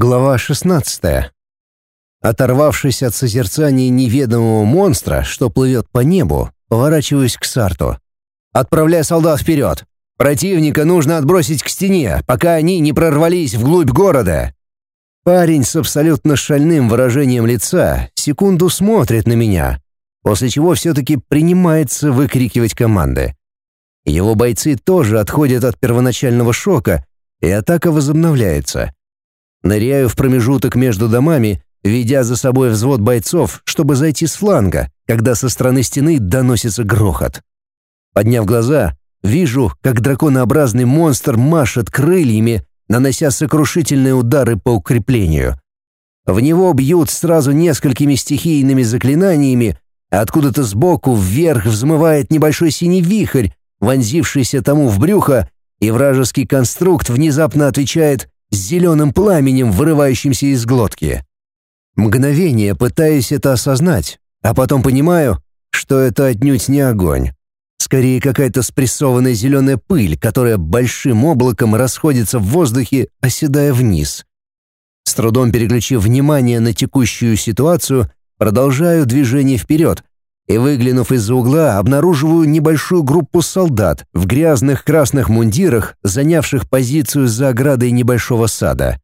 Глава 16. Оторвавшись от созерцания неведомого монстра, что плывет по небу, поворачиваюсь к Сарту. «Отправляй солдат вперед! Противника нужно отбросить к стене, пока они не прорвались вглубь города!» Парень с абсолютно шальным выражением лица секунду смотрит на меня, после чего все-таки принимается выкрикивать команды. Его бойцы тоже отходят от первоначального шока, и атака возобновляется. Ныряю в промежуток между домами, ведя за собой взвод бойцов, чтобы зайти с фланга, когда со стороны стены доносится грохот. Подняв глаза, вижу, как драконообразный монстр машет крыльями, нанося сокрушительные удары по укреплению. В него бьют сразу несколькими стихийными заклинаниями, а откуда-то сбоку вверх взмывает небольшой синий вихрь, вонзившийся тому в брюхо, и вражеский конструкт внезапно отвечает с зеленым пламенем, вырывающимся из глотки. Мгновение пытаюсь это осознать, а потом понимаю, что это отнюдь не огонь. Скорее, какая-то спрессованная зеленая пыль, которая большим облаком расходится в воздухе, оседая вниз. С трудом переключив внимание на текущую ситуацию, продолжаю движение вперед, и, выглянув из-за угла, обнаруживаю небольшую группу солдат в грязных красных мундирах, занявших позицию за оградой небольшого сада.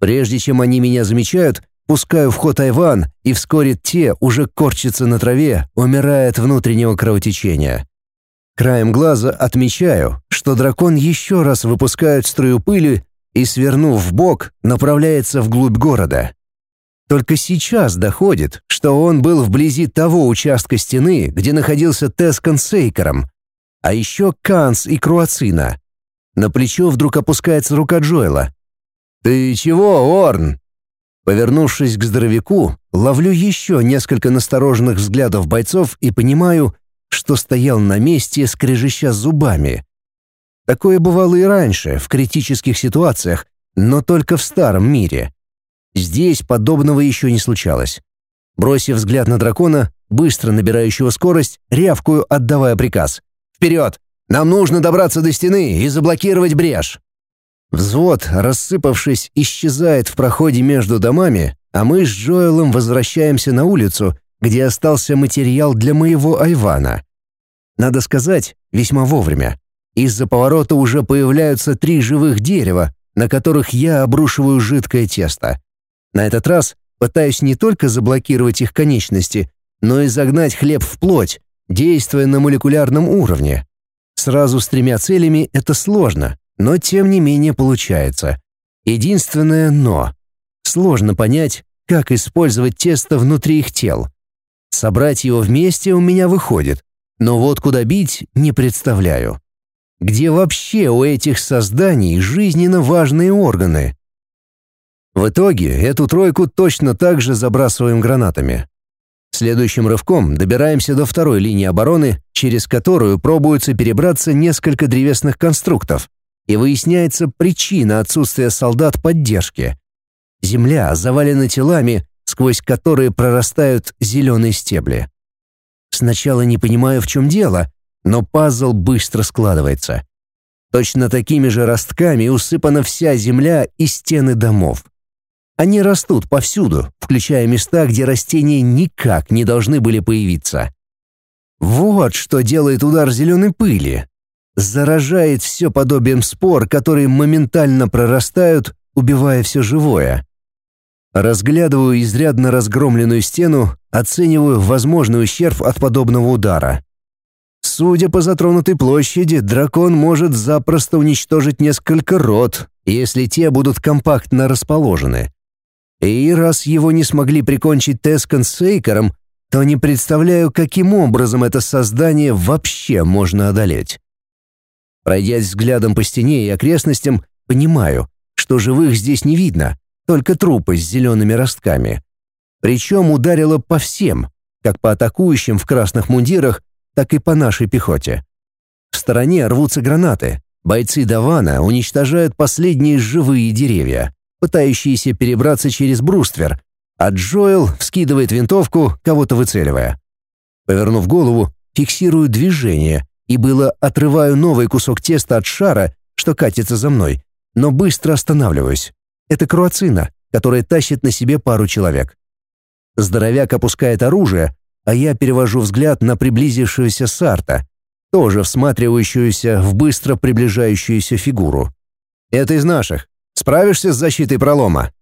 Прежде чем они меня замечают, пускаю в ход Айван, и вскоре те уже корчатся на траве, умирая от внутреннего кровотечения. Краем глаза отмечаю, что дракон еще раз выпускает струю пыли и, свернув в бок, направляется вглубь города. Только сейчас доходит, что он был вблизи того участка стены, где находился Тескан с а еще Канс и Круацина. На плечо вдруг опускается рука Джоэла. «Ты чего, Орн?» Повернувшись к здоровяку, ловлю еще несколько настороженных взглядов бойцов и понимаю, что стоял на месте, скрежеща зубами. Такое бывало и раньше, в критических ситуациях, но только в старом мире. Здесь подобного еще не случалось. Бросив взгляд на дракона, быстро набирающего скорость, рявкую, отдавая приказ. «Вперед! Нам нужно добраться до стены и заблокировать брешь!» Взвод, рассыпавшись, исчезает в проходе между домами, а мы с Джоэлом возвращаемся на улицу, где остался материал для моего айвана. Надо сказать, весьма вовремя. Из-за поворота уже появляются три живых дерева, на которых я обрушиваю жидкое тесто. На этот раз пытаюсь не только заблокировать их конечности, но и загнать хлеб в плоть, действуя на молекулярном уровне. Сразу с тремя целями это сложно, но тем не менее получается. Единственное «но». Сложно понять, как использовать тесто внутри их тел. Собрать его вместе у меня выходит, но вот куда бить не представляю. Где вообще у этих созданий жизненно важные органы? В итоге эту тройку точно так же забрасываем гранатами. Следующим рывком добираемся до второй линии обороны, через которую пробуются перебраться несколько древесных конструктов, и выясняется причина отсутствия солдат поддержки. Земля завалена телами, сквозь которые прорастают зеленые стебли. Сначала не понимаю, в чем дело, но пазл быстро складывается. Точно такими же ростками усыпана вся земля и стены домов. Они растут повсюду, включая места, где растения никак не должны были появиться. Вот что делает удар зеленой пыли. Заражает все подобием спор, которые моментально прорастают, убивая все живое. Разглядываю изрядно разгромленную стену, оцениваю возможный ущерб от подобного удара. Судя по затронутой площади, дракон может запросто уничтожить несколько рот, если те будут компактно расположены. И раз его не смогли прикончить Тескан с Эйкером, то не представляю, каким образом это создание вообще можно одолеть. Пройдясь взглядом по стене и окрестностям, понимаю, что живых здесь не видно, только трупы с зелеными ростками. Причем ударило по всем, как по атакующим в красных мундирах, так и по нашей пехоте. В стороне рвутся гранаты. Бойцы Давана уничтожают последние живые деревья пытающиеся перебраться через бруствер, а Джоэл вскидывает винтовку, кого-то выцеливая. Повернув голову, фиксирую движение и было отрываю новый кусок теста от шара, что катится за мной, но быстро останавливаюсь. Это круацина, которая тащит на себе пару человек. Здоровяк опускает оружие, а я перевожу взгляд на приблизившегося Сарта, тоже всматривающуюся в быстро приближающуюся фигуру. «Это из наших. Справишься с защитой пролома?»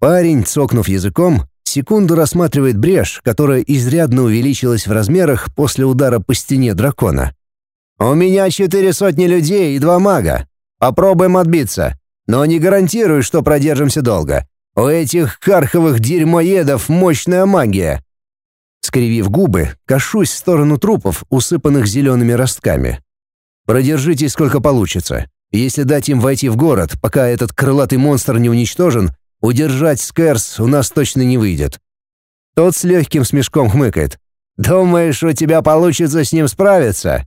Парень, цокнув языком, секунду рассматривает брешь, которая изрядно увеличилась в размерах после удара по стене дракона. «У меня четыре сотни людей и два мага. Попробуем отбиться, но не гарантирую, что продержимся долго. У этих карховых дерьмоедов мощная магия». Скривив губы, кашусь в сторону трупов, усыпанных зелеными ростками. «Продержитесь сколько получится. Если дать им войти в город, пока этот крылатый монстр не уничтожен, удержать Скэрс у нас точно не выйдет». Тот с легким смешком хмыкает. «Думаешь, у тебя получится с ним справиться?»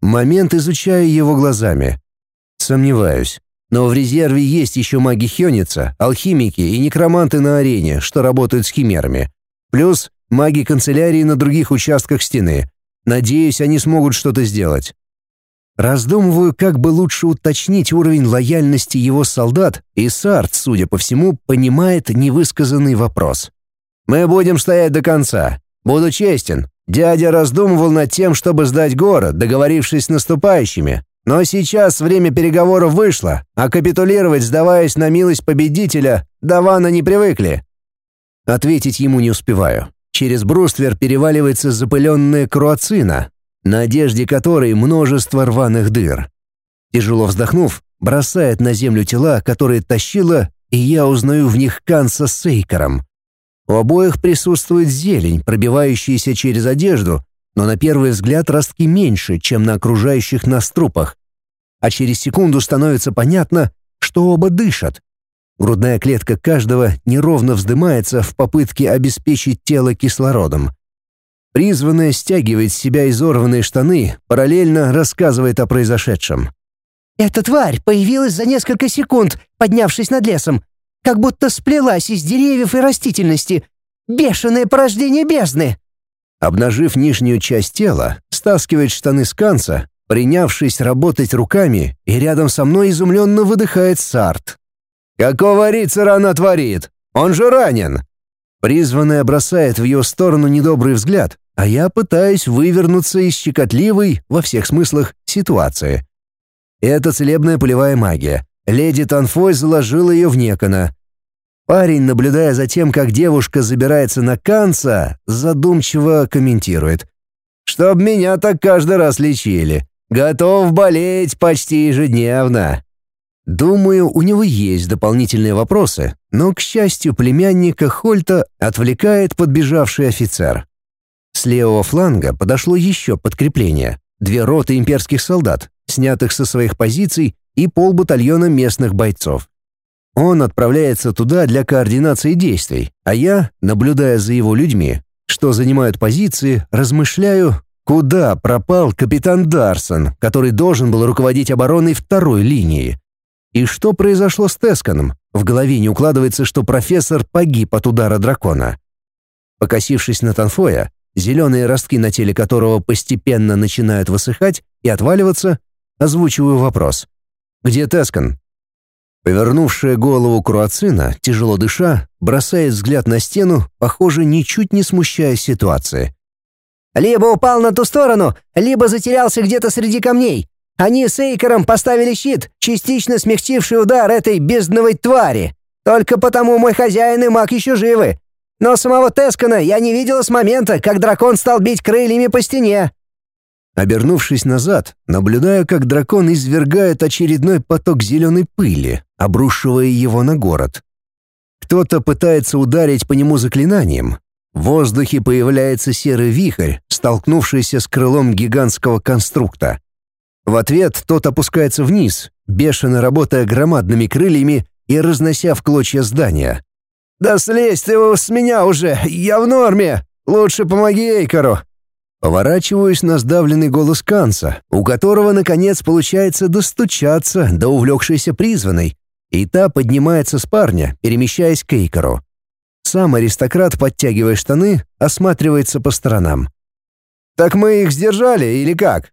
Момент изучаю его глазами. Сомневаюсь. Но в резерве есть еще маги Хёница, алхимики и некроманты на арене, что работают с химерами. Плюс маги канцелярии на других участках стены. Надеюсь, они смогут что-то сделать. Раздумываю, как бы лучше уточнить уровень лояльности его солдат, и Сарт, судя по всему, понимает невысказанный вопрос. «Мы будем стоять до конца. Буду честен. Дядя раздумывал над тем, чтобы сдать город, договорившись с наступающими. Но сейчас время переговоров вышло, а капитулировать, сдаваясь на милость победителя, Давана не привыкли. Ответить ему не успеваю. Через бруствер переваливается запыленная круацина, на одежде которой множество рваных дыр. Тяжело вздохнув, бросает на землю тела, которые тащила, и я узнаю в них Канса с Сейкером. У обоих присутствует зелень, пробивающаяся через одежду, но на первый взгляд ростки меньше, чем на окружающих нас трупах. А через секунду становится понятно, что оба дышат. Грудная клетка каждого неровно вздымается в попытке обеспечить тело кислородом. Призванная стягивает с себя изорванные штаны, параллельно рассказывает о произошедшем. «Эта тварь появилась за несколько секунд, поднявшись над лесом, как будто сплелась из деревьев и растительности. Бешеное порождение бездны!» Обнажив нижнюю часть тела, стаскивает штаны с канца, принявшись работать руками, и рядом со мной изумленно выдыхает Сарт. «Какого рицара она творит? Он же ранен!» Призванная бросает в ее сторону недобрый взгляд, а я пытаюсь вывернуться из щекотливой, во всех смыслах, ситуации. Это целебная полевая магия. Леди Танфой заложила ее в Некона, Парень, наблюдая за тем, как девушка забирается на канца, задумчиво комментирует. «Чтоб меня так каждый раз лечили. Готов болеть почти ежедневно». Думаю, у него есть дополнительные вопросы, но, к счастью, племянника Хольта отвлекает подбежавший офицер. С левого фланга подошло еще подкрепление. Две роты имперских солдат, снятых со своих позиций, и полбатальона местных бойцов. Он отправляется туда для координации действий, а я, наблюдая за его людьми, что занимают позиции, размышляю, куда пропал капитан Дарсон, который должен был руководить обороной второй линии. И что произошло с Тесканом? В голове не укладывается, что профессор погиб от удара дракона. Покосившись на Танфоя, зеленые ростки на теле которого постепенно начинают высыхать и отваливаться, озвучиваю вопрос. «Где Тескан?» Повернувшая голову Круацина, тяжело дыша, бросает взгляд на стену, похоже, ничуть не смущая ситуации. «Либо упал на ту сторону, либо затерялся где-то среди камней. Они с Эйкером поставили щит, частично смягчивший удар этой бездновой твари. Только потому мой хозяин и маг еще живы. Но самого Тескана я не видела с момента, как дракон стал бить крыльями по стене. Обернувшись назад, наблюдаю, как дракон извергает очередной поток зеленой пыли, обрушивая его на город. Кто-то пытается ударить по нему заклинанием. В воздухе появляется серый вихрь, столкнувшийся с крылом гигантского конструкта. В ответ тот опускается вниз, бешено работая громадными крыльями и разнося в клочья здания. «Да слезь ты с меня уже! Я в норме! Лучше помоги Эйкору!» Поворачиваюсь на сдавленный голос Канца, у которого, наконец, получается достучаться до увлекшейся призванной, и та поднимается с парня, перемещаясь к Эйкору. Сам аристократ, подтягивая штаны, осматривается по сторонам. «Так мы их сдержали или как?»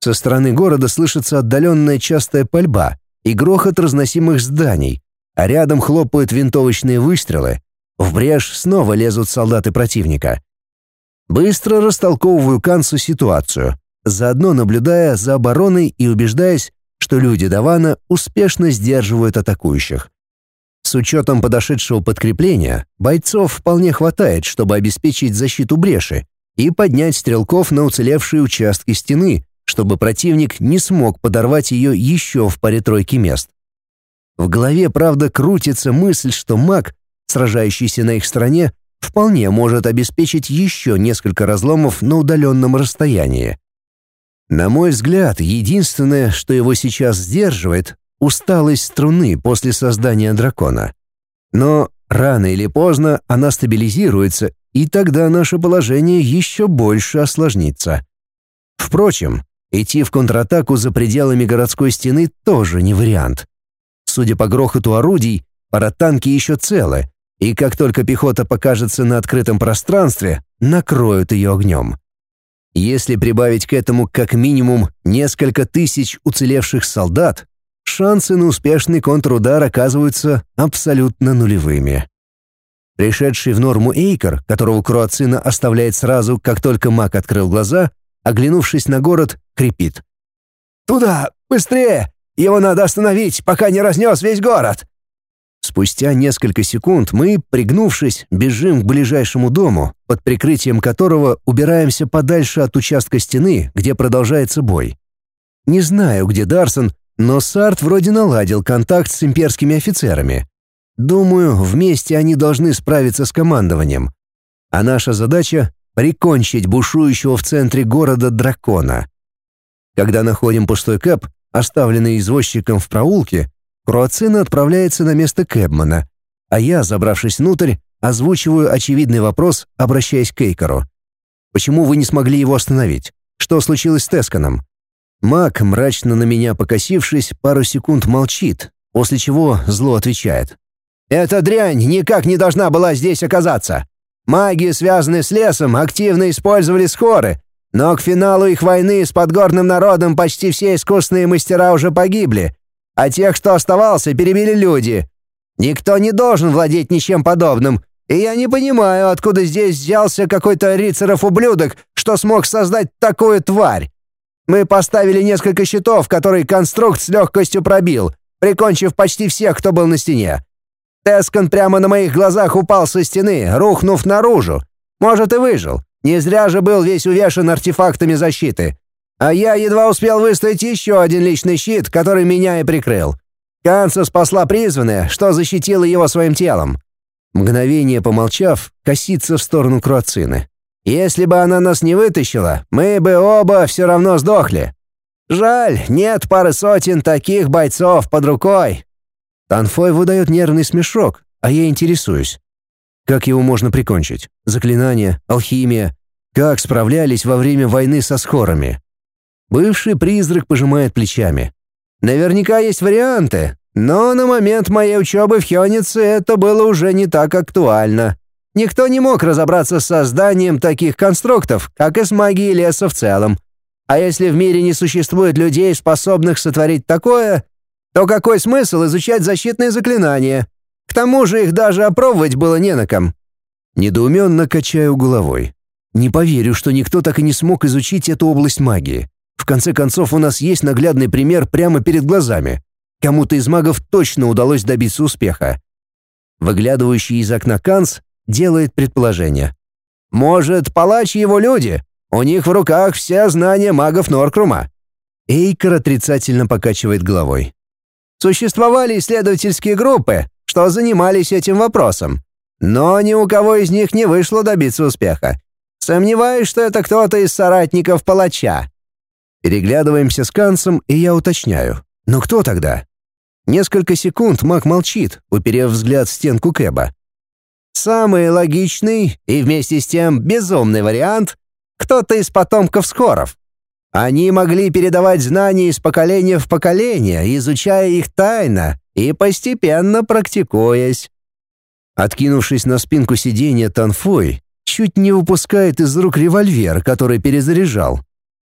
Со стороны города слышится отдаленная частая пальба и грохот разносимых зданий, а рядом хлопают винтовочные выстрелы. В брешь снова лезут солдаты противника. Быстро растолковываю Кансу ситуацию, заодно наблюдая за обороной и убеждаясь, что люди Давана успешно сдерживают атакующих. С учетом подошедшего подкрепления, бойцов вполне хватает, чтобы обеспечить защиту бреши и поднять стрелков на уцелевшие участки стены, чтобы противник не смог подорвать ее еще в паре-тройке мест. В голове, правда, крутится мысль, что маг, сражающийся на их стороне, вполне может обеспечить еще несколько разломов на удаленном расстоянии. На мой взгляд, единственное, что его сейчас сдерживает, усталость струны после создания дракона. Но рано или поздно она стабилизируется, и тогда наше положение еще больше осложнится. Впрочем, идти в контратаку за пределами городской стены тоже не вариант. Судя по грохоту орудий, паратанки еще целы, и как только пехота покажется на открытом пространстве, накроют ее огнем. Если прибавить к этому как минимум несколько тысяч уцелевших солдат, шансы на успешный контрудар оказываются абсолютно нулевыми. Пришедший в норму Эйкер, которого Круацина оставляет сразу, как только маг открыл глаза, оглянувшись на город, крепит. «Туда! Быстрее! Его надо остановить, пока не разнес весь город!» Спустя несколько секунд мы, пригнувшись, бежим к ближайшему дому, под прикрытием которого убираемся подальше от участка стены, где продолжается бой. Не знаю, где Дарсон, но Сарт вроде наладил контакт с имперскими офицерами. Думаю, вместе они должны справиться с командованием. А наша задача — прикончить бушующего в центре города дракона. Когда находим пустой кэп, оставленный извозчиком в проулке, Круацина отправляется на место Кэбмана, а я, забравшись внутрь, озвучиваю очевидный вопрос, обращаясь к Эйкору. «Почему вы не смогли его остановить? Что случилось с Тесканом?» Мак, мрачно на меня покосившись, пару секунд молчит, после чего зло отвечает. «Эта дрянь никак не должна была здесь оказаться. Маги, связанные с лесом, активно использовали скоры, но к финалу их войны с подгорным народом почти все искусные мастера уже погибли, а тех, что оставался, перебили люди. Никто не должен владеть ничем подобным, и я не понимаю, откуда здесь взялся какой-то рицаров-ублюдок, что смог создать такую тварь. Мы поставили несколько щитов, которые конструкт с легкостью пробил, прикончив почти всех, кто был на стене. Тескан прямо на моих глазах упал со стены, рухнув наружу. Может, и выжил. Не зря же был весь увешан артефактами защиты. А я едва успел выставить еще один личный щит, который меня и прикрыл. Канца спасла призванная, что защитила его своим телом. Мгновение помолчав, косится в сторону Круацины. Если бы она нас не вытащила, мы бы оба все равно сдохли. Жаль, нет пары сотен таких бойцов под рукой. Танфой выдает нервный смешок, а я интересуюсь. Как его можно прикончить? Заклинание, алхимия? Как справлялись во время войны со скорами? Бывший призрак пожимает плечами. Наверняка есть варианты, но на момент моей учебы в Хёнице это было уже не так актуально. Никто не мог разобраться с созданием таких конструктов, как и с магией леса в целом. А если в мире не существует людей, способных сотворить такое, то какой смысл изучать защитные заклинания? К тому же их даже опробовать было не на ком. Недоуменно качаю головой. Не поверю, что никто так и не смог изучить эту область магии. В конце концов, у нас есть наглядный пример прямо перед глазами. Кому-то из магов точно удалось добиться успеха. Выглядывающий из окна Канс делает предположение. «Может, палач и его люди? У них в руках все знания магов Норкрума». Эйкер отрицательно покачивает головой. «Существовали исследовательские группы, что занимались этим вопросом. Но ни у кого из них не вышло добиться успеха. Сомневаюсь, что это кто-то из соратников палача. Переглядываемся с Кансом, и я уточняю. «Но кто тогда?» Несколько секунд маг молчит, уперев взгляд в стенку Кэба. «Самый логичный и вместе с тем безумный вариант — кто-то из потомков Скоров. Они могли передавать знания из поколения в поколение, изучая их тайно и постепенно практикуясь». Откинувшись на спинку сиденья Танфой, чуть не выпускает из рук револьвер, который перезаряжал.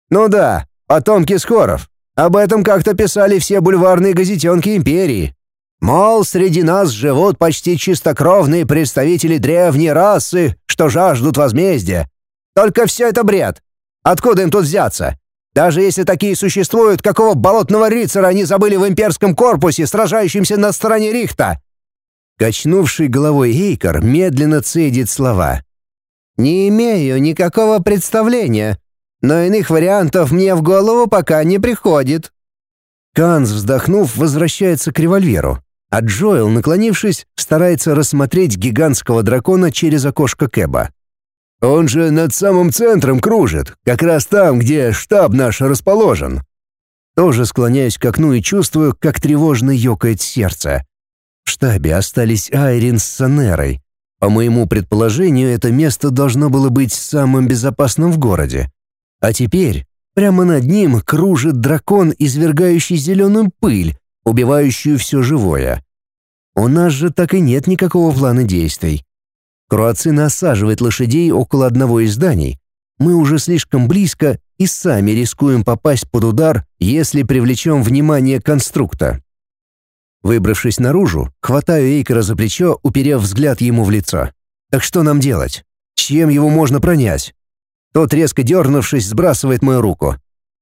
«Ну да, Потомки Скоров. Об этом как-то писали все бульварные газетенки империи. Мол, среди нас живут почти чистокровные представители древней расы, что жаждут возмездия. Только все это бред. Откуда им тут взяться? Даже если такие существуют, какого болотного рыцаря они забыли в имперском корпусе, сражающемся на стороне Рихта?» Качнувший головой Эйкер медленно цедит слова. «Не имею никакого представления, но иных вариантов мне в голову пока не приходит». Канз, вздохнув, возвращается к револьверу, а Джоэл, наклонившись, старается рассмотреть гигантского дракона через окошко Кэба. «Он же над самым центром кружит, как раз там, где штаб наш расположен». Тоже склоняюсь к окну и чувствую, как тревожно ёкает сердце. В штабе остались Айрин с Санерой. По моему предположению, это место должно было быть самым безопасным в городе. А теперь прямо над ним кружит дракон, извергающий зеленую пыль, убивающую все живое. У нас же так и нет никакого плана действий. Круаци насаживает лошадей около одного из зданий. Мы уже слишком близко и сами рискуем попасть под удар, если привлечем внимание конструкта. Выбравшись наружу, хватаю Эйкера за плечо, уперев взгляд ему в лицо. Так что нам делать? Чем его можно пронять? Тот, резко дернувшись, сбрасывает мою руку.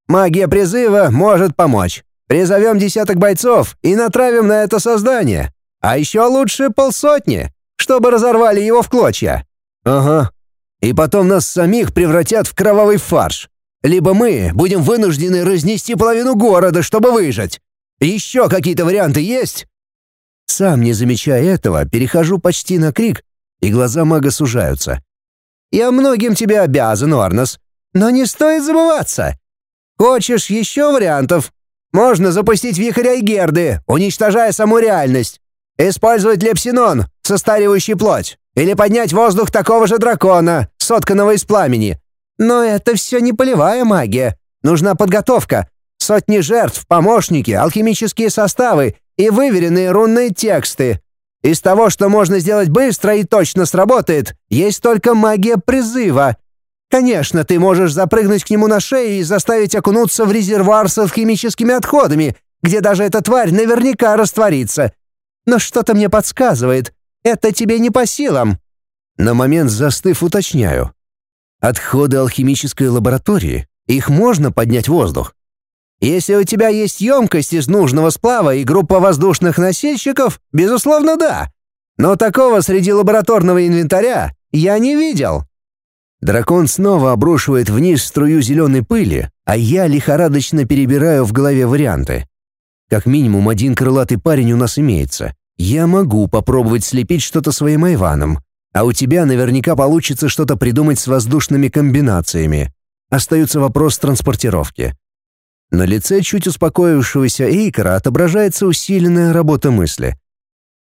«Магия призыва может помочь. Призовем десяток бойцов и натравим на это создание. А еще лучше полсотни, чтобы разорвали его в клочья. Ага. И потом нас самих превратят в кровавый фарш. Либо мы будем вынуждены разнести половину города, чтобы выжить. Еще какие-то варианты есть? Сам не замечая этого, перехожу почти на крик, и глаза мага сужаются. Я многим тебе обязан, Орнос, но не стоит забываться. Хочешь еще вариантов? Можно запустить вихрь Айгерды, уничтожая саму реальность. Использовать лепсинон, состаривающий плоть. Или поднять воздух такого же дракона, сотканного из пламени. Но это все не полевая магия. Нужна подготовка. Сотни жертв, помощники, алхимические составы и выверенные рунные тексты. Из того, что можно сделать быстро и точно сработает, есть только магия призыва. Конечно, ты можешь запрыгнуть к нему на шею и заставить окунуться в резервуар с алхимическими отходами, где даже эта тварь наверняка растворится. Но что-то мне подсказывает, это тебе не по силам». На момент застыв уточняю. «Отходы алхимической лаборатории? Их можно поднять в воздух?» «Если у тебя есть емкость из нужного сплава и группа воздушных носильщиков, безусловно, да. Но такого среди лабораторного инвентаря я не видел». Дракон снова обрушивает вниз струю зеленой пыли, а я лихорадочно перебираю в голове варианты. Как минимум один крылатый парень у нас имеется. Я могу попробовать слепить что-то своим айваном, а у тебя наверняка получится что-то придумать с воздушными комбинациями. Остается вопрос транспортировки. На лице чуть успокоившегося Эйкера отображается усиленная работа мысли.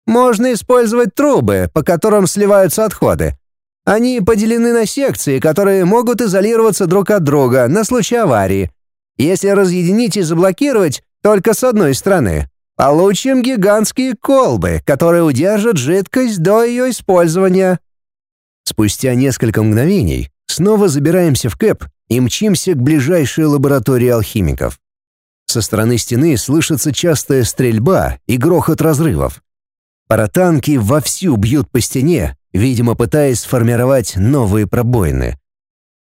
Можно использовать трубы, по которым сливаются отходы. Они поделены на секции, которые могут изолироваться друг от друга на случай аварии. Если разъединить и заблокировать, только с одной стороны. Получим гигантские колбы, которые удержат жидкость до ее использования. Спустя несколько мгновений снова забираемся в кэп и мчимся к ближайшей лаборатории алхимиков. Со стороны стены слышится частая стрельба и грохот разрывов. Паратанки вовсю бьют по стене, видимо, пытаясь сформировать новые пробоины.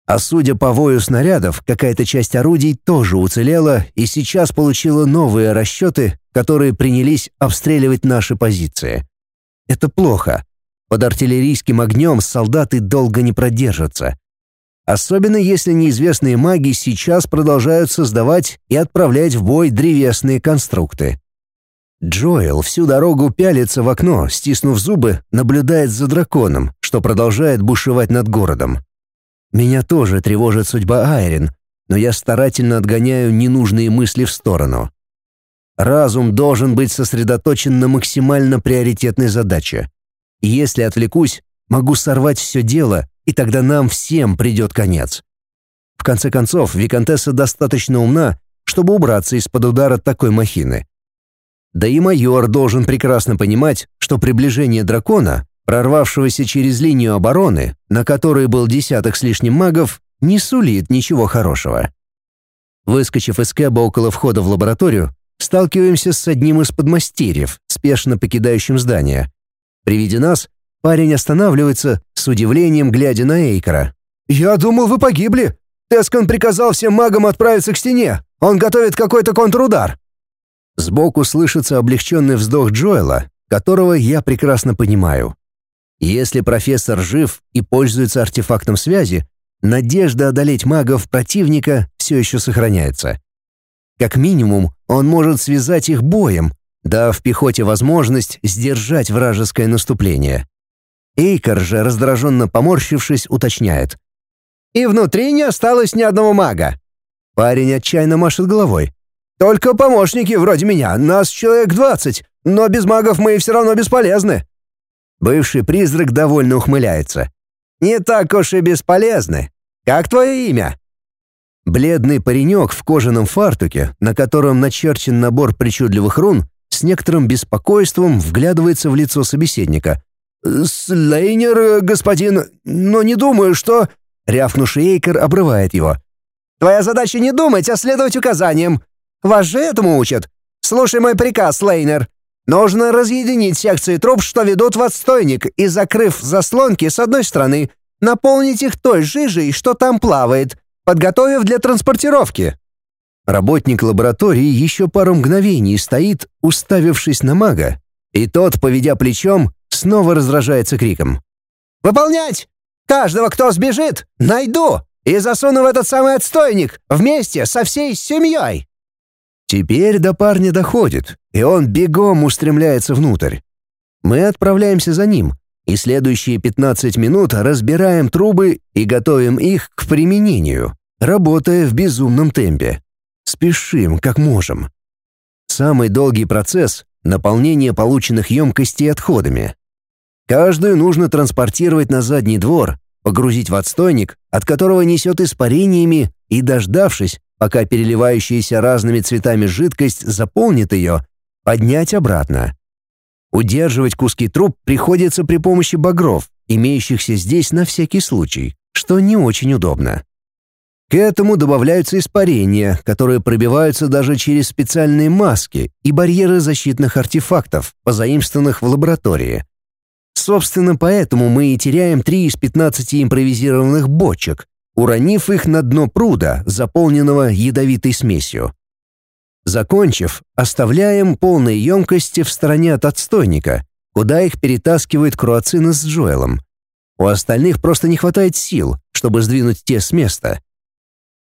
А судя по вою снарядов, какая-то часть орудий тоже уцелела и сейчас получила новые расчеты, которые принялись обстреливать наши позиции. Это плохо. Под артиллерийским огнем солдаты долго не продержатся. Особенно если неизвестные маги сейчас продолжают создавать и отправлять в бой древесные конструкты. Джоэл всю дорогу пялится в окно, стиснув зубы, наблюдает за драконом, что продолжает бушевать над городом. Меня тоже тревожит судьба Айрин, но я старательно отгоняю ненужные мысли в сторону. Разум должен быть сосредоточен на максимально приоритетной задаче. Если отвлекусь, могу сорвать все дело, и тогда нам всем придет конец. В конце концов, Викантесса достаточно умна, чтобы убраться из-под удара такой махины. Да и майор должен прекрасно понимать, что приближение дракона прорвавшегося через линию обороны, на которой был десяток с лишним магов, не сулит ничего хорошего. Выскочив из кэба около входа в лабораторию, сталкиваемся с одним из подмастерьев, спешно покидающим здание. При виде нас парень останавливается, с удивлением глядя на Эйкора. «Я думал, вы погибли. Тескан приказал всем магам отправиться к стене. Он готовит какой-то контрудар». Сбоку слышится облегченный вздох Джоэла, которого я прекрасно понимаю. Если профессор жив и пользуется артефактом связи, надежда одолеть магов противника все еще сохраняется. Как минимум, он может связать их боем, дав пехоте возможность сдержать вражеское наступление. Эйкар же, раздраженно поморщившись, уточняет. «И внутри не осталось ни одного мага». Парень отчаянно машет головой. «Только помощники вроде меня, нас человек двадцать, но без магов мы все равно бесполезны». Бывший призрак довольно ухмыляется. «Не так уж и бесполезны. Как твое имя?» Бледный паренек в кожаном фартуке, на котором начерчен набор причудливых рун, с некоторым беспокойством вглядывается в лицо собеседника. «Слейнер, господин, но не думаю, что...» Рявкнувший Эйкер обрывает его. «Твоя задача не думать, а следовать указаниям. Вас же этому учат. Слушай мой приказ, Лейнер. Нужно разъединить секции труб, что ведут в отстойник, и, закрыв заслонки с одной стороны, наполнить их той жижей, что там плавает, подготовив для транспортировки». Работник лаборатории еще пару мгновений стоит, уставившись на мага, и тот, поведя плечом, снова раздражается криком. «Выполнять! Каждого, кто сбежит, найду и засуну в этот самый отстойник вместе со всей семьей!» Теперь до парня доходит, и он бегом устремляется внутрь. Мы отправляемся за ним, и следующие 15 минут разбираем трубы и готовим их к применению, работая в безумном темпе. Спешим, как можем. Самый долгий процесс — наполнение полученных емкостей отходами. Каждую нужно транспортировать на задний двор, погрузить в отстойник, от которого несет испарениями, и, дождавшись, пока переливающаяся разными цветами жидкость заполнит ее, поднять обратно. Удерживать куски труб приходится при помощи багров, имеющихся здесь на всякий случай, что не очень удобно. К этому добавляются испарения, которые пробиваются даже через специальные маски и барьеры защитных артефактов, позаимствованных в лаборатории. Собственно, поэтому мы и теряем три из 15 импровизированных бочек, уронив их на дно пруда, заполненного ядовитой смесью. Закончив, оставляем полные емкости в стороне от отстойника, куда их перетаскивает Круацина с Джоэлом. У остальных просто не хватает сил, чтобы сдвинуть те с места.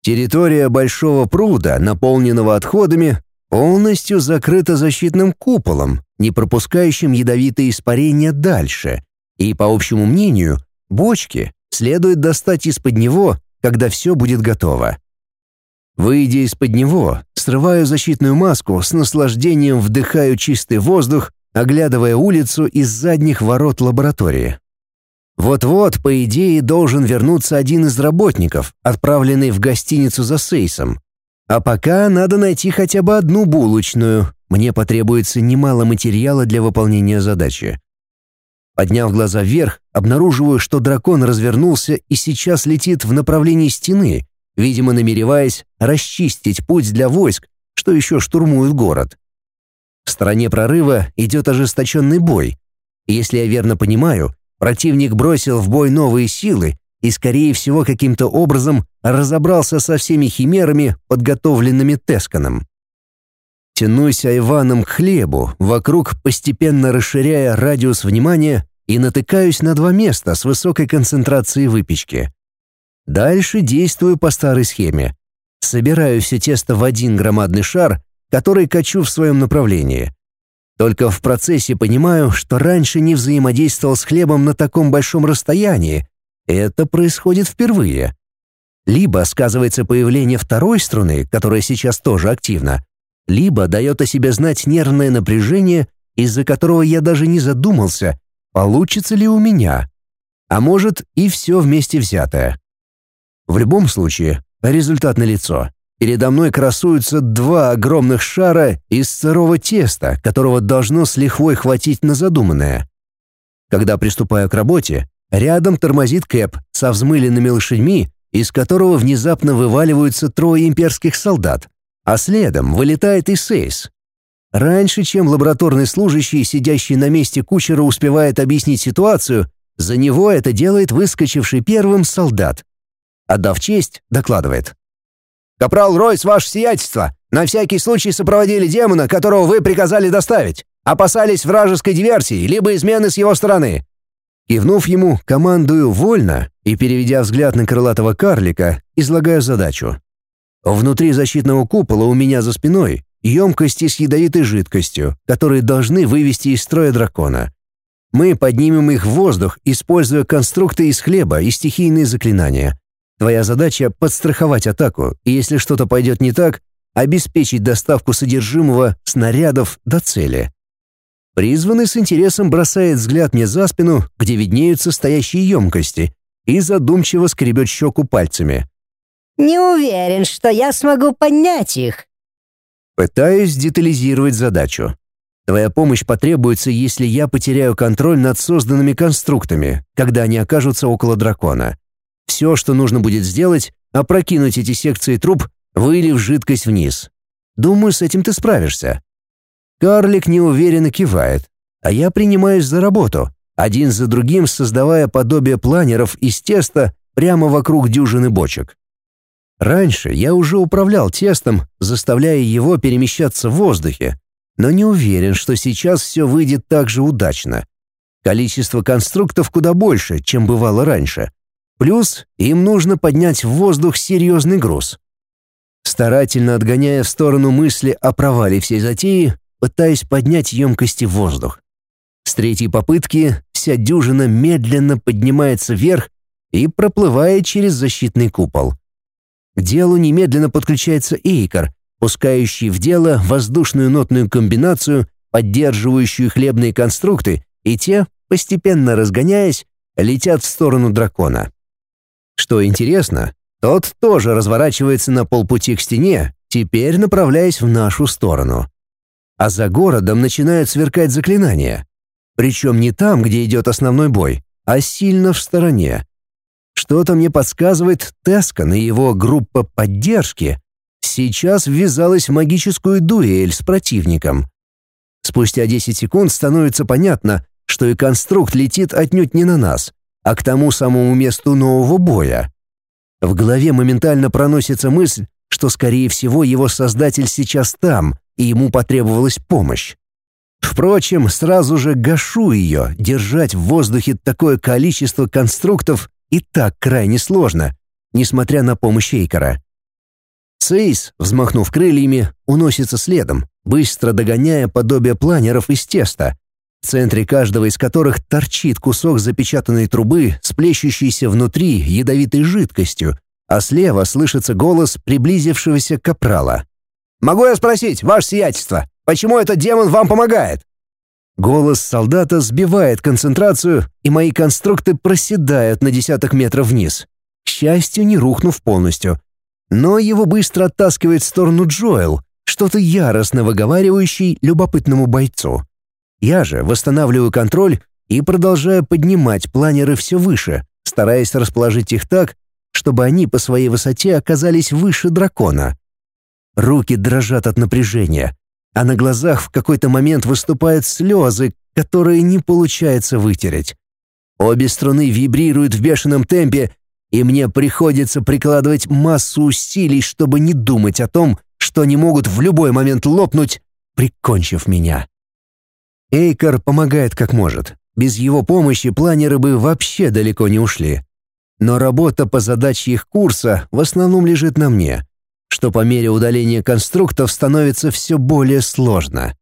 Территория большого пруда, наполненного отходами, полностью закрыта защитным куполом, не пропускающим ядовитые испарения дальше, и, по общему мнению, бочки следует достать из-под него, когда все будет готово. Выйдя из-под него, срываю защитную маску, с наслаждением вдыхаю чистый воздух, оглядывая улицу из задних ворот лаборатории. Вот-вот, по идее, должен вернуться один из работников, отправленный в гостиницу за Сейсом. А пока надо найти хотя бы одну булочную. Мне потребуется немало материала для выполнения задачи. Подняв глаза вверх, обнаруживаю, что дракон развернулся и сейчас летит в направлении стены, видимо, намереваясь расчистить путь для войск, что еще штурмуют город. В стороне прорыва идет ожесточенный бой. Если я верно понимаю, противник бросил в бой новые силы и, скорее всего, каким-то образом разобрался со всеми химерами, подготовленными Тесканом. Тянусь Айваном к хлебу, вокруг постепенно расширяя радиус внимания и натыкаюсь на два места с высокой концентрацией выпечки. Дальше действую по старой схеме. Собираю все тесто в один громадный шар, который качу в своем направлении. Только в процессе понимаю, что раньше не взаимодействовал с хлебом на таком большом расстоянии. Это происходит впервые. Либо сказывается появление второй струны, которая сейчас тоже активна, либо дает о себе знать нервное напряжение, из-за которого я даже не задумался, получится ли у меня. А может и все вместе взятое. В любом случае, результат налицо. Передо мной красуются два огромных шара из сырого теста, которого должно с лихвой хватить на задуманное. Когда приступаю к работе, рядом тормозит Кэп со взмыленными лошадьми, из которого внезапно вываливаются трое имперских солдат, а следом вылетает и Сейс. Раньше, чем лабораторный служащий, сидящий на месте кучера, успевает объяснить ситуацию, за него это делает выскочивший первым солдат. Отдав честь, докладывает. «Капрал Ройс, ваше сиятельство, на всякий случай сопроводили демона, которого вы приказали доставить. Опасались вражеской диверсии, либо измены с его стороны». Кивнув ему, командую «вольно» и, переведя взгляд на крылатого карлика, излагаю задачу. Внутри защитного купола у меня за спиной емкости с ядовитой жидкостью, которые должны вывести из строя дракона. Мы поднимем их в воздух, используя конструкты из хлеба и стихийные заклинания. Твоя задача — подстраховать атаку, и если что-то пойдет не так, обеспечить доставку содержимого снарядов до цели. Призванный с интересом бросает взгляд мне за спину, где виднеются стоящие емкости, и задумчиво скребет щеку пальцами. «Не уверен, что я смогу поднять их». Пытаюсь детализировать задачу. Твоя помощь потребуется, если я потеряю контроль над созданными конструктами, когда они окажутся около дракона. Все, что нужно будет сделать, опрокинуть эти секции труб, вылив жидкость вниз. Думаю, с этим ты справишься. Карлик неуверенно кивает, а я принимаюсь за работу, один за другим создавая подобие планеров из теста прямо вокруг дюжины бочек. Раньше я уже управлял тестом, заставляя его перемещаться в воздухе, но не уверен, что сейчас все выйдет так же удачно. Количество конструктов куда больше, чем бывало раньше. Плюс им нужно поднять в воздух серьезный груз. Старательно отгоняя в сторону мысли о провале всей затеи, пытаясь поднять емкости в воздух. С третьей попытки вся дюжина медленно поднимается вверх и проплывает через защитный купол. Делу немедленно подключается Эйкор, пускающий в дело воздушную нотную комбинацию, поддерживающую хлебные конструкты, и те, постепенно разгоняясь, летят в сторону дракона. Что интересно, тот тоже разворачивается на полпути к стене, теперь направляясь в нашу сторону а за городом начинают сверкать заклинания. Причем не там, где идет основной бой, а сильно в стороне. Что-то мне подсказывает, Тескан и его группа поддержки сейчас ввязалась в магическую дуэль с противником. Спустя 10 секунд становится понятно, что и конструкт летит отнюдь не на нас, а к тому самому месту нового боя. В голове моментально проносится мысль, что, скорее всего, его создатель сейчас там, и ему потребовалась помощь. Впрочем, сразу же гашу ее, держать в воздухе такое количество конструктов и так крайне сложно, несмотря на помощь Эйкора. Сейс, взмахнув крыльями, уносится следом, быстро догоняя подобие планеров из теста, в центре каждого из которых торчит кусок запечатанной трубы, сплещущийся внутри ядовитой жидкостью, а слева слышится голос приблизившегося капрала. Могу я спросить, ваше сиятельство, почему этот демон вам помогает?» Голос солдата сбивает концентрацию, и мои конструкты проседают на десяток метров вниз. К счастью, не рухнув полностью. Но его быстро оттаскивает в сторону Джоэл, что-то яростно выговаривающий любопытному бойцу. Я же восстанавливаю контроль и продолжаю поднимать планеры все выше, стараясь расположить их так, чтобы они по своей высоте оказались выше дракона. Руки дрожат от напряжения, а на глазах в какой-то момент выступают слезы, которые не получается вытереть. Обе струны вибрируют в бешеном темпе, и мне приходится прикладывать массу усилий, чтобы не думать о том, что они могут в любой момент лопнуть, прикончив меня. Эйкар помогает как может. Без его помощи планеры бы вообще далеко не ушли. Но работа по задаче их курса в основном лежит на мне что по мере удаления конструктов становится все более сложно.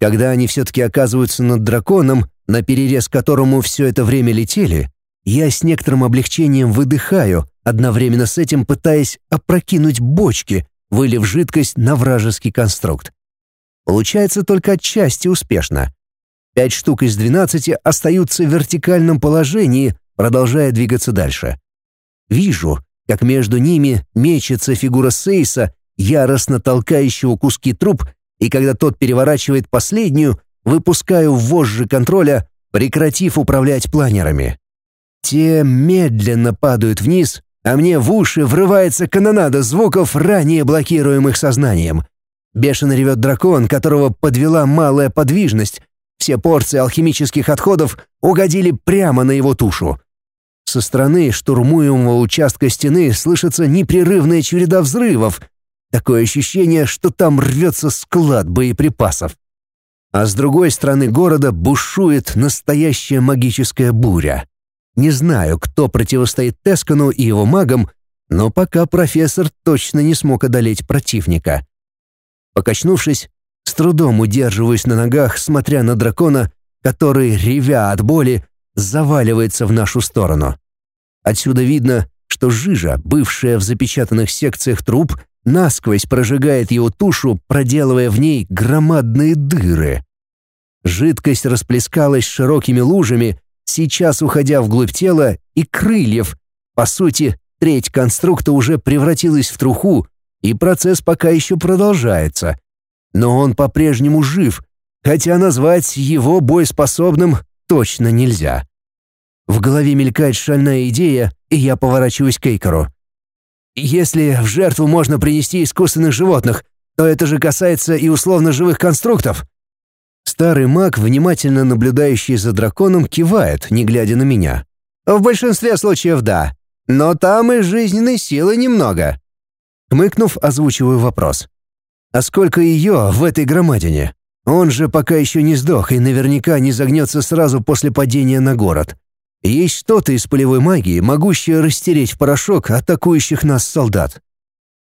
Когда они все-таки оказываются над драконом, на перерез которому все это время летели, я с некоторым облегчением выдыхаю, одновременно с этим пытаясь опрокинуть бочки, вылив жидкость на вражеский конструкт. Получается только отчасти успешно. Пять штук из двенадцати остаются в вертикальном положении, продолжая двигаться дальше. Вижу, как между ними мечется фигура Сейса, яростно толкающего куски труб, и когда тот переворачивает последнюю, выпускаю вожжи контроля, прекратив управлять планерами. Те медленно падают вниз, а мне в уши врывается канонада звуков, ранее блокируемых сознанием. Бешено ревет дракон, которого подвела малая подвижность. Все порции алхимических отходов угодили прямо на его тушу. Со стороны штурмуемого участка стены слышится непрерывная череда взрывов. Такое ощущение, что там рвется склад боеприпасов. А с другой стороны города бушует настоящая магическая буря. Не знаю, кто противостоит Тескану и его магам, но пока профессор точно не смог одолеть противника. Покачнувшись, с трудом удерживаюсь на ногах, смотря на дракона, который, ревя от боли, заваливается в нашу сторону. Отсюда видно, что жижа, бывшая в запечатанных секциях труб, насквозь прожигает его тушу, проделывая в ней громадные дыры. Жидкость расплескалась широкими лужами, сейчас уходя вглубь тела и крыльев. По сути, треть конструкта уже превратилась в труху, и процесс пока еще продолжается. Но он по-прежнему жив, хотя назвать его боеспособным точно нельзя. В голове мелькает шальная идея, и я поворачиваюсь к Кейкору. Если в жертву можно принести искусственных животных, то это же касается и условно живых конструктов. Старый маг, внимательно наблюдающий за драконом, кивает, не глядя на меня. В большинстве случаев да, но там и жизненной силы немного. Хмыкнув, озвучиваю вопрос. А сколько ее в этой громадине? Он же пока еще не сдох и наверняка не загнется сразу после падения на город. Есть что-то из полевой магии, могущее растереть в порошок атакующих нас солдат.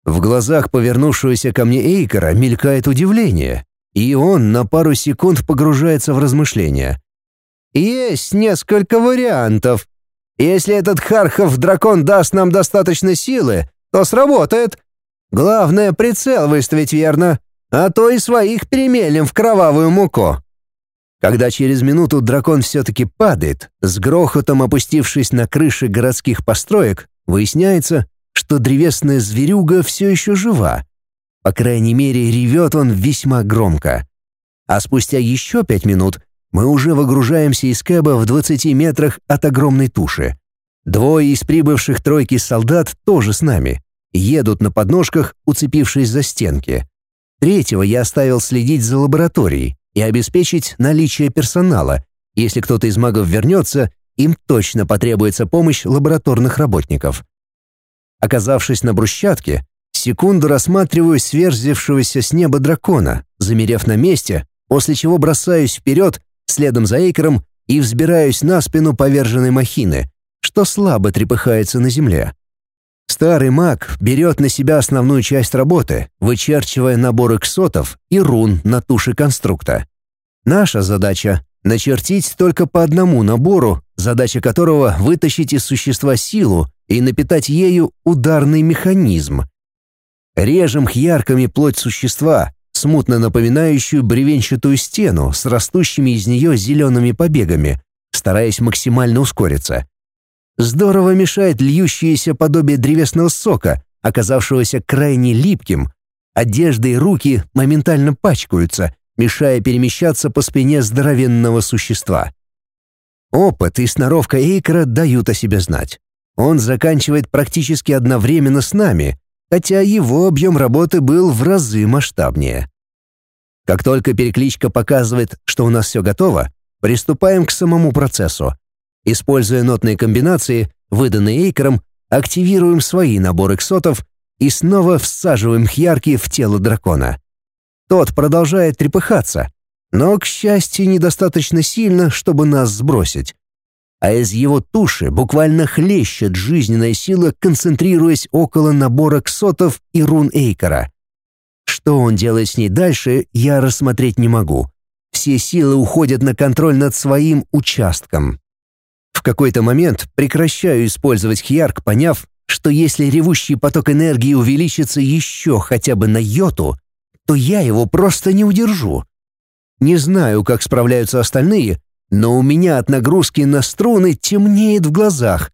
В глазах повернувшегося ко мне Эйкора мелькает удивление, и он на пару секунд погружается в размышления. «Есть несколько вариантов. Если этот Хархов дракон даст нам достаточно силы, то сработает. Главное, прицел выставить верно, а то и своих перемелем в кровавую муку». Когда через минуту дракон все-таки падает, с грохотом опустившись на крыши городских построек, выясняется, что древесная зверюга все еще жива. По крайней мере, ревет он весьма громко. А спустя еще пять минут мы уже выгружаемся из кэба в 20 метрах от огромной туши. Двое из прибывших тройки солдат тоже с нами. Едут на подножках, уцепившись за стенки. Третьего я оставил следить за лабораторией, и обеспечить наличие персонала. Если кто-то из магов вернется, им точно потребуется помощь лабораторных работников. Оказавшись на брусчатке, секунду рассматриваю сверзившегося с неба дракона, замерев на месте, после чего бросаюсь вперед, следом за Эйкером, и взбираюсь на спину поверженной махины, что слабо трепыхается на земле. Старый маг берет на себя основную часть работы, вычерчивая набор эксотов и рун на туше конструкта. Наша задача — начертить только по одному набору, задача которого — вытащить из существа силу и напитать ею ударный механизм. Режем хьярками плоть существа, смутно напоминающую бревенчатую стену с растущими из нее зелеными побегами, стараясь максимально ускориться. Здорово мешает льющееся подобие древесного сока, оказавшегося крайне липким. Одежда и руки моментально пачкаются, мешая перемещаться по спине здоровенного существа. Опыт и сноровка Эйкера дают о себе знать. Он заканчивает практически одновременно с нами, хотя его объем работы был в разы масштабнее. Как только перекличка показывает, что у нас все готово, приступаем к самому процессу. Используя нотные комбинации, выданные Эйкером, активируем свои наборы ксотов и снова всаживаем хьярки в тело дракона. Тот продолжает трепыхаться, но, к счастью, недостаточно сильно, чтобы нас сбросить. А из его туши буквально хлещет жизненная сила, концентрируясь около набора ксотов и рун Эйкера. Что он делает с ней дальше, я рассмотреть не могу. Все силы уходят на контроль над своим участком. В какой-то момент прекращаю использовать хьярк, поняв, что если ревущий поток энергии увеличится еще хотя бы на йоту, то я его просто не удержу. Не знаю, как справляются остальные, но у меня от нагрузки на струны темнеет в глазах.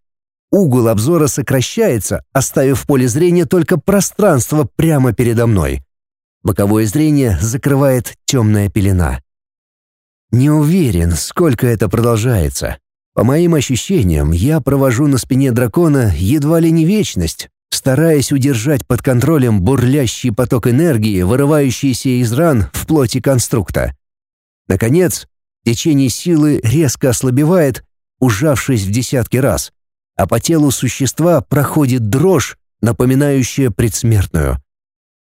Угол обзора сокращается, оставив в поле зрения только пространство прямо передо мной. Боковое зрение закрывает темная пелена. Не уверен, сколько это продолжается. По моим ощущениям, я провожу на спине дракона едва ли не вечность, стараясь удержать под контролем бурлящий поток энергии, вырывающийся из ран в плоти конструкта. Наконец, течение силы резко ослабевает, ужавшись в десятки раз, а по телу существа проходит дрожь, напоминающая предсмертную.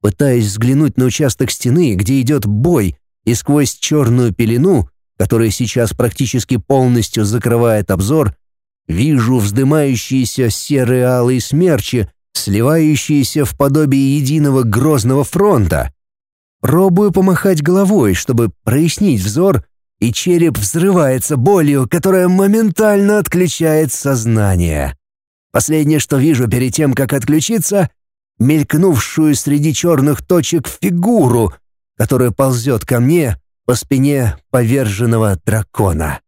Пытаясь взглянуть на участок стены, где идет бой, и сквозь черную пелену, которая сейчас практически полностью закрывает обзор, вижу вздымающиеся серые алые смерчи, сливающиеся в подобие единого грозного фронта. Пробую помахать головой, чтобы прояснить взор, и череп взрывается болью, которая моментально отключает сознание. Последнее, что вижу перед тем, как отключиться, мелькнувшую среди черных точек фигуру, которая ползет ко мне по спине поверженного дракона.